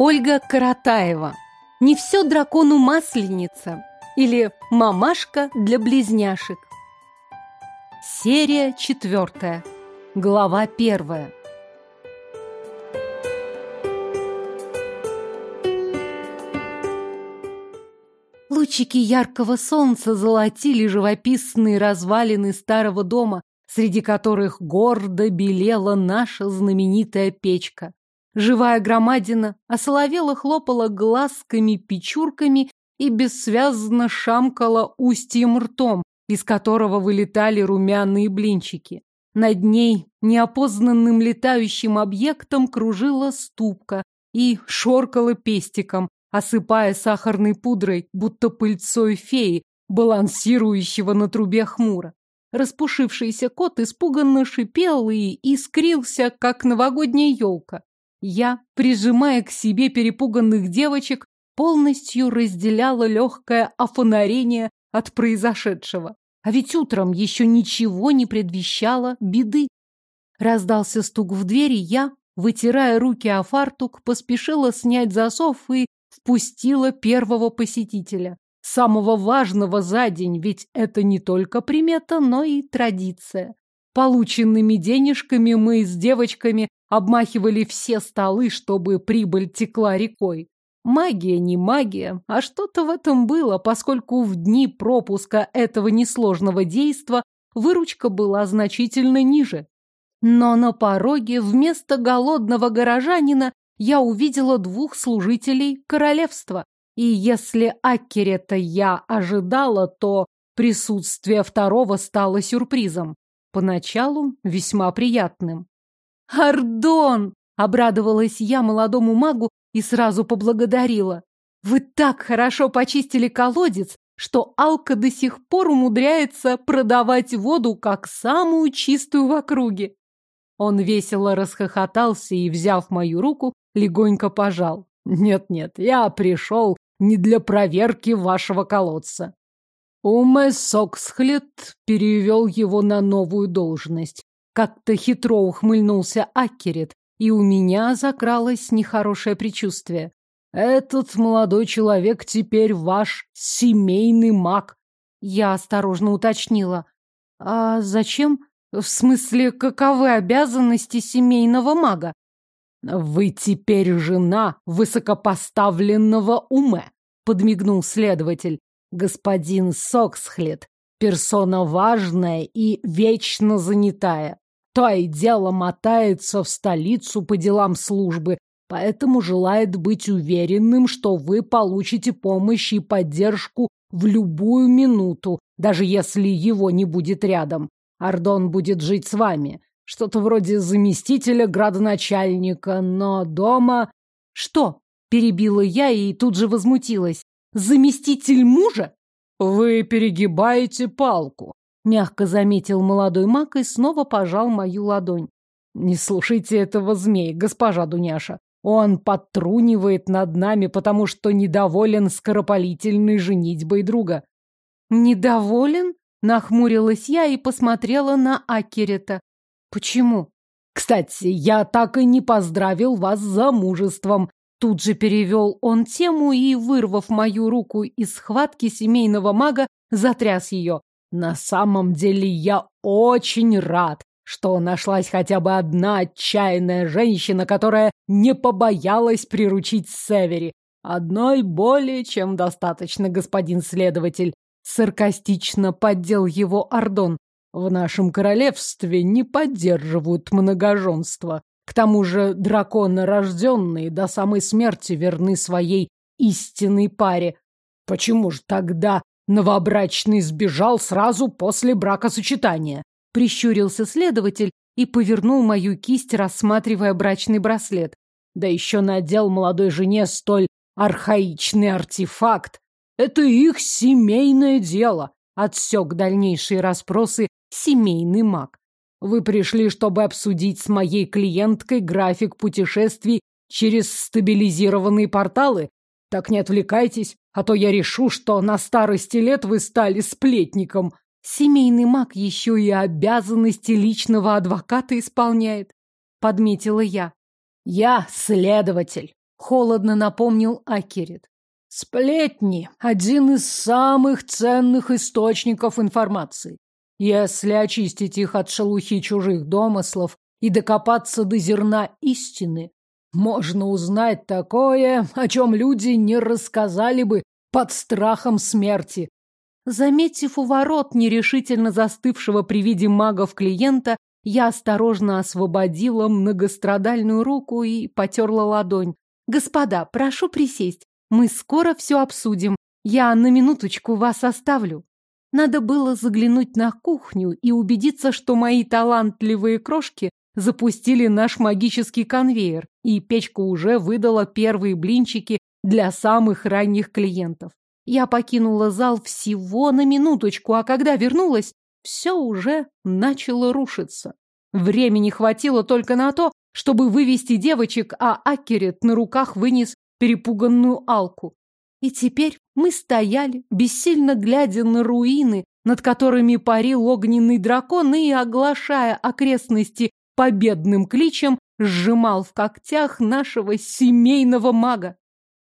Ольга Каратаева. Не все дракону масленица. Или мамашка для близняшек. Серия четвертая. Глава первая. Лучики яркого солнца золотили живописные развалины старого дома, среди которых гордо белела наша знаменитая печка. Живая громадина осоловела хлопала глазками-печурками и бессвязно шамкала устьем ртом, из которого вылетали румяные блинчики. Над ней неопознанным летающим объектом кружила ступка и шоркала пестиком, осыпая сахарной пудрой, будто пыльцой феи, балансирующего на трубе хмура. Распушившийся кот испуганно шипел и искрился, как новогодняя елка. Я, прижимая к себе перепуганных девочек, полностью разделяла легкое офонарение от произошедшего. А ведь утром еще ничего не предвещало беды. Раздался стук в двери, я, вытирая руки о фартук, поспешила снять засов и впустила первого посетителя. Самого важного за день, ведь это не только примета, но и традиция. Полученными денежками мы с девочками обмахивали все столы, чтобы прибыль текла рекой. Магия не магия, а что-то в этом было, поскольку в дни пропуска этого несложного действа выручка была значительно ниже. Но на пороге вместо голодного горожанина я увидела двух служителей королевства. И если Аккерета я ожидала, то присутствие второго стало сюрпризом. Поначалу весьма приятным. «Ардон!» — обрадовалась я молодому магу и сразу поблагодарила. «Вы так хорошо почистили колодец, что Алка до сих пор умудряется продавать воду как самую чистую в округе». Он весело расхохотался и, взяв мою руку, легонько пожал. «Нет-нет, я пришел не для проверки вашего колодца». Уме Соксхлет перевел его на новую должность. Как-то хитро ухмыльнулся Аккерет, и у меня закралось нехорошее предчувствие. Этот молодой человек теперь ваш семейный маг. Я осторожно уточнила. А зачем? В смысле, каковы обязанности семейного мага? Вы теперь жена высокопоставленного уме, подмигнул следователь. Господин Соксхлет, персона важная и вечно занятая то и дело мотается в столицу по делам службы, поэтому желает быть уверенным, что вы получите помощь и поддержку в любую минуту, даже если его не будет рядом. Ардон будет жить с вами. Что-то вроде заместителя градоначальника, но дома... Что? Перебила я и тут же возмутилась. Заместитель мужа? Вы перегибаете палку. Мягко заметил молодой маг и снова пожал мою ладонь. Не слушайте этого змея, госпожа Дуняша. Он подтрунивает над нами, потому что недоволен скоропалительной женитьбой друга. Недоволен? Нахмурилась я и посмотрела на Акерета. Почему? Кстати, я так и не поздравил вас с замужеством. Тут же перевел он тему и, вырвав мою руку из схватки семейного мага, затряс ее. На самом деле я очень рад, что нашлась хотя бы одна отчаянная женщина, которая не побоялась приручить Севери. Одной более чем достаточно, господин следователь. Саркастично поддел его Ордон. В нашем королевстве не поддерживают многоженство. К тому же драконы, рожденные до самой смерти, верны своей истинной паре. Почему же тогда Новобрачный сбежал сразу после бракосочетания. Прищурился следователь и повернул мою кисть, рассматривая брачный браслет. Да еще надел молодой жене столь архаичный артефакт. Это их семейное дело. Отсек дальнейшие расспросы семейный маг. Вы пришли, чтобы обсудить с моей клиенткой график путешествий через стабилизированные порталы? Так не отвлекайтесь, а то я решу, что на старости лет вы стали сплетником. Семейный маг еще и обязанности личного адвоката исполняет, подметила я. Я следователь. Холодно напомнил Акерит. Сплетни – один из самых ценных источников информации. Если очистить их от шелухи чужих домыслов и докопаться до зерна истины, можно узнать такое, о чем люди не рассказали бы под страхом смерти. Заметив у ворот нерешительно застывшего при виде магов клиента, я осторожно освободила многострадальную руку и потерла ладонь. «Господа, прошу присесть. Мы скоро все обсудим. Я на минуточку вас оставлю». Надо было заглянуть на кухню и убедиться, что мои талантливые крошки запустили наш магический конвейер, и печка уже выдала первые блинчики для самых ранних клиентов. Я покинула зал всего на минуточку, а когда вернулась, все уже начало рушиться. Времени хватило только на то, чтобы вывести девочек, а Акерет на руках вынес перепуганную Алку. И теперь мы стояли, бессильно глядя на руины, над которыми парил огненный дракон и, оглашая окрестности победным кличем, сжимал в когтях нашего семейного мага.